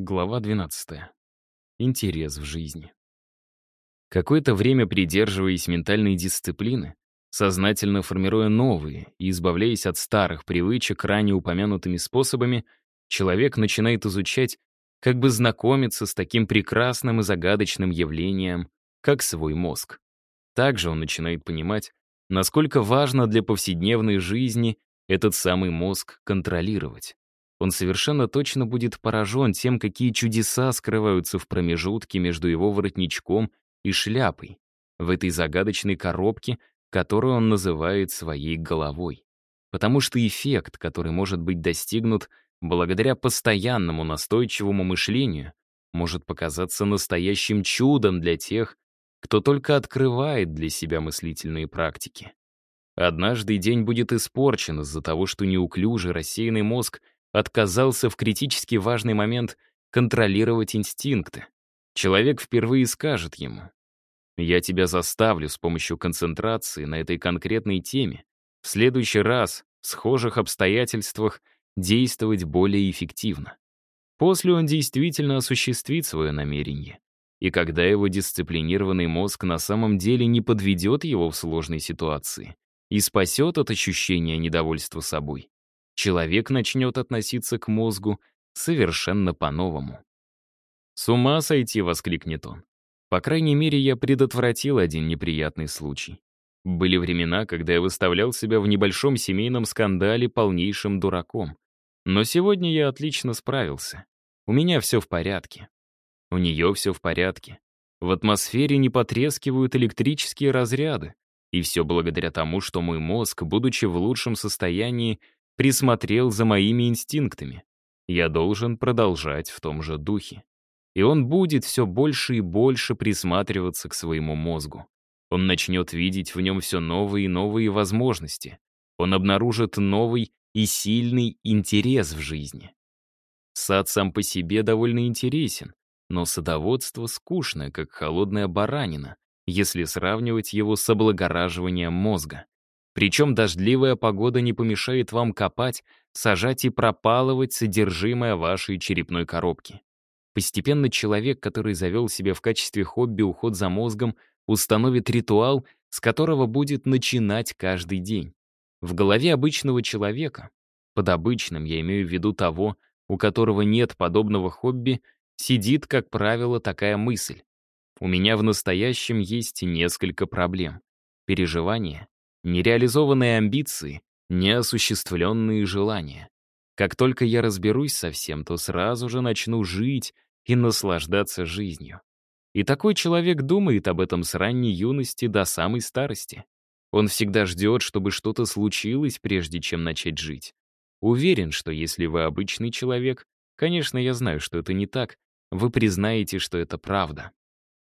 Глава 12. Интерес в жизни. Какое-то время придерживаясь ментальной дисциплины, сознательно формируя новые и избавляясь от старых привычек ранее упомянутыми способами, человек начинает изучать, как бы знакомиться с таким прекрасным и загадочным явлением, как свой мозг. Также он начинает понимать, насколько важно для повседневной жизни этот самый мозг контролировать он совершенно точно будет поражен тем, какие чудеса скрываются в промежутке между его воротничком и шляпой, в этой загадочной коробке, которую он называет своей головой. Потому что эффект, который может быть достигнут благодаря постоянному настойчивому мышлению, может показаться настоящим чудом для тех, кто только открывает для себя мыслительные практики. Однажды день будет испорчен из-за того, что неуклюжий рассеянный мозг — отказался в критически важный момент контролировать инстинкты. Человек впервые скажет ему, «Я тебя заставлю с помощью концентрации на этой конкретной теме в следующий раз в схожих обстоятельствах действовать более эффективно». После он действительно осуществит свое намерение. И когда его дисциплинированный мозг на самом деле не подведет его в сложной ситуации и спасет от ощущения недовольства собой, человек начнет относиться к мозгу совершенно по-новому. «С ума сойти!» — воскликнет он. По крайней мере, я предотвратил один неприятный случай. Были времена, когда я выставлял себя в небольшом семейном скандале полнейшим дураком. Но сегодня я отлично справился. У меня все в порядке. У нее все в порядке. В атмосфере не потрескивают электрические разряды. И все благодаря тому, что мой мозг, будучи в лучшем состоянии, присмотрел за моими инстинктами. Я должен продолжать в том же духе. И он будет все больше и больше присматриваться к своему мозгу. Он начнет видеть в нем все новые и новые возможности. Он обнаружит новый и сильный интерес в жизни. Сад сам по себе довольно интересен, но садоводство скучное, как холодная баранина, если сравнивать его с облагораживанием мозга. Причем дождливая погода не помешает вам копать, сажать и пропалывать содержимое вашей черепной коробки. Постепенно человек, который завел себе в качестве хобби уход за мозгом, установит ритуал, с которого будет начинать каждый день. В голове обычного человека, под обычным я имею в виду того, у которого нет подобного хобби, сидит, как правило, такая мысль. У меня в настоящем есть несколько проблем. Переживания, нереализованные амбиции, неосуществленные желания. Как только я разберусь со всем, то сразу же начну жить и наслаждаться жизнью. И такой человек думает об этом с ранней юности до самой старости. Он всегда ждет, чтобы что-то случилось, прежде чем начать жить. Уверен, что если вы обычный человек, конечно, я знаю, что это не так, вы признаете, что это правда.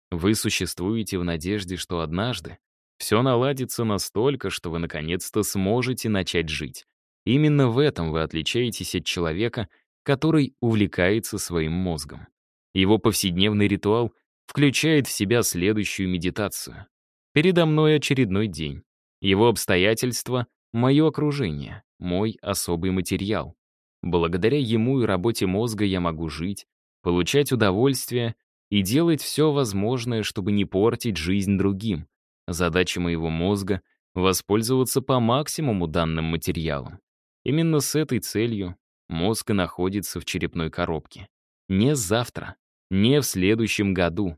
Вы существуете в надежде, что однажды все наладится настолько, что вы наконец-то сможете начать жить. Именно в этом вы отличаетесь от человека, который увлекается своим мозгом. Его повседневный ритуал включает в себя следующую медитацию. Передо мной очередной день. Его обстоятельства — мое окружение, мой особый материал. Благодаря ему и работе мозга я могу жить, получать удовольствие и делать все возможное, чтобы не портить жизнь другим, Задача моего мозга — воспользоваться по максимуму данным материалом. Именно с этой целью мозг и находится в черепной коробке. Не завтра, не в следующем году.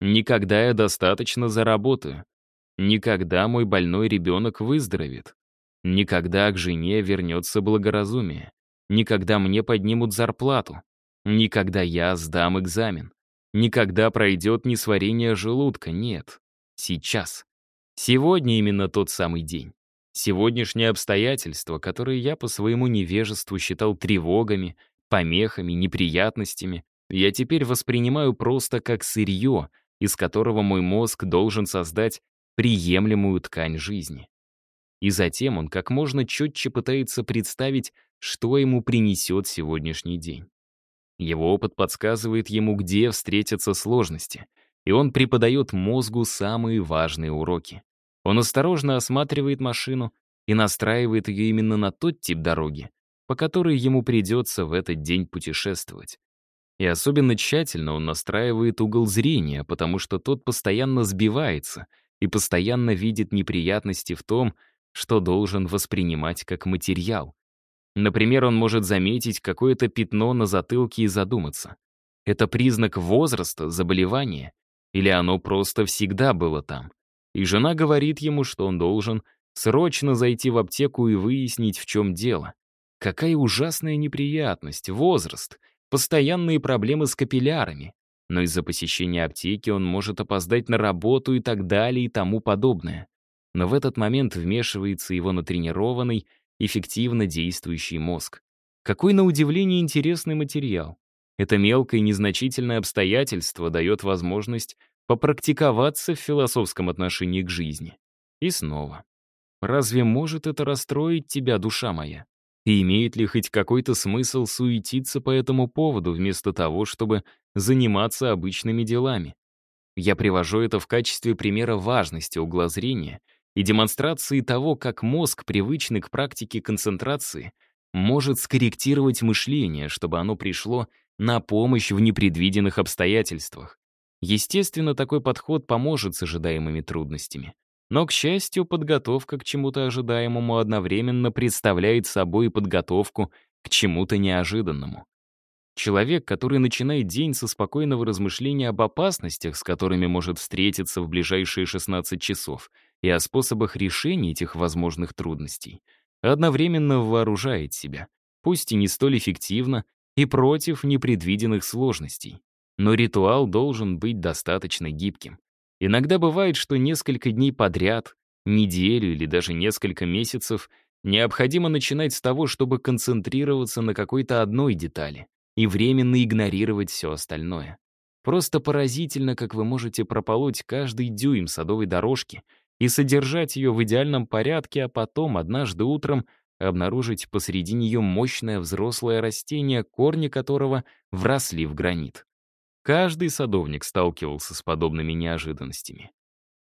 Никогда я достаточно заработаю. Никогда мой больной ребенок выздоровеет. Никогда к жене вернется благоразумие. Никогда мне поднимут зарплату. Никогда я сдам экзамен. Никогда пройдет несварение желудка, нет. Сейчас. Сегодня именно тот самый день. Сегодняшние обстоятельства, которые я по своему невежеству считал тревогами, помехами, неприятностями, я теперь воспринимаю просто как сырье, из которого мой мозг должен создать приемлемую ткань жизни. И затем он как можно четче пытается представить, что ему принесет сегодняшний день. Его опыт подсказывает ему, где встретятся сложности, и он преподает мозгу самые важные уроки. Он осторожно осматривает машину и настраивает ее именно на тот тип дороги, по которой ему придется в этот день путешествовать. И особенно тщательно он настраивает угол зрения, потому что тот постоянно сбивается и постоянно видит неприятности в том, что должен воспринимать как материал. Например, он может заметить какое-то пятно на затылке и задуматься. Это признак возраста, заболевания? Или оно просто всегда было там? И жена говорит ему, что он должен срочно зайти в аптеку и выяснить, в чем дело. Какая ужасная неприятность, возраст, постоянные проблемы с капиллярами. Но из-за посещения аптеки он может опоздать на работу и так далее и тому подобное. Но в этот момент вмешивается его натренированный, эффективно действующий мозг. Какой, на удивление, интересный материал. Это мелкое незначительное обстоятельство дает возможность попрактиковаться в философском отношении к жизни. И снова. Разве может это расстроить тебя, душа моя? И имеет ли хоть какой-то смысл суетиться по этому поводу, вместо того, чтобы заниматься обычными делами? Я привожу это в качестве примера важности угла зрения — и демонстрации того, как мозг, привычный к практике концентрации, может скорректировать мышление, чтобы оно пришло на помощь в непредвиденных обстоятельствах. Естественно, такой подход поможет с ожидаемыми трудностями. Но, к счастью, подготовка к чему-то ожидаемому одновременно представляет собой подготовку к чему-то неожиданному. Человек, который начинает день со спокойного размышления об опасностях, с которыми может встретиться в ближайшие 16 часов — и о способах решения этих возможных трудностей, одновременно вооружает себя, пусть и не столь эффективно, и против непредвиденных сложностей. Но ритуал должен быть достаточно гибким. Иногда бывает, что несколько дней подряд, неделю или даже несколько месяцев необходимо начинать с того, чтобы концентрироваться на какой-то одной детали и временно игнорировать все остальное. Просто поразительно, как вы можете прополоть каждый дюйм садовой дорожки и содержать ее в идеальном порядке, а потом, однажды утром, обнаружить посреди нее мощное взрослое растение, корни которого вросли в гранит. Каждый садовник сталкивался с подобными неожиданностями.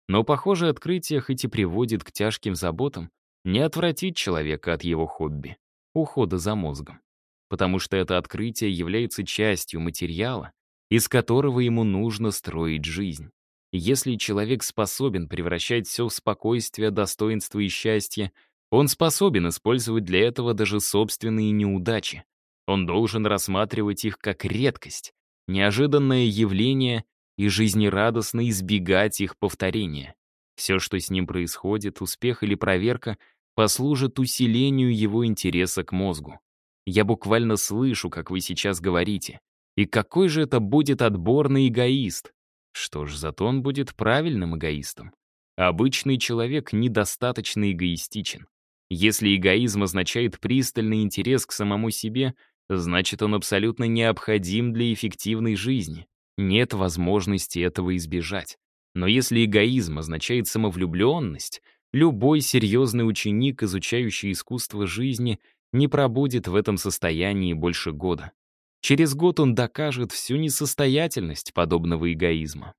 Но, похоже, открытие хоть и приводит к тяжким заботам, не отвратит человека от его хобби — ухода за мозгом. Потому что это открытие является частью материала, из которого ему нужно строить жизнь. Если человек способен превращать все в спокойствие, достоинство и счастье, он способен использовать для этого даже собственные неудачи. Он должен рассматривать их как редкость, неожиданное явление и жизнерадостно избегать их повторения. Все, что с ним происходит, успех или проверка, послужит усилению его интереса к мозгу. Я буквально слышу, как вы сейчас говорите. И какой же это будет отборный эгоист? Что ж, зато он будет правильным эгоистом. Обычный человек недостаточно эгоистичен. Если эгоизм означает пристальный интерес к самому себе, значит, он абсолютно необходим для эффективной жизни. Нет возможности этого избежать. Но если эгоизм означает самовлюбленность, любой серьезный ученик, изучающий искусство жизни, не пробудет в этом состоянии больше года. Через год он докажет всю несостоятельность подобного эгоизма.